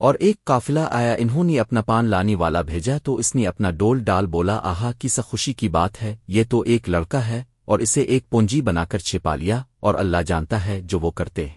اور ایک قافلہ آیا، انہوں نے اپنا پان لانے والا بھیجا، تو اس نے اپنا ڈول ڈال بولا، آہا کس خوشی کی بات ہے، یہ تو ایک لڑکا ہے، اور اسے ایک پونجی بنا کر چھپا لیا، اور اللہ جانتا ہے جو وہ کرتے ہیں۔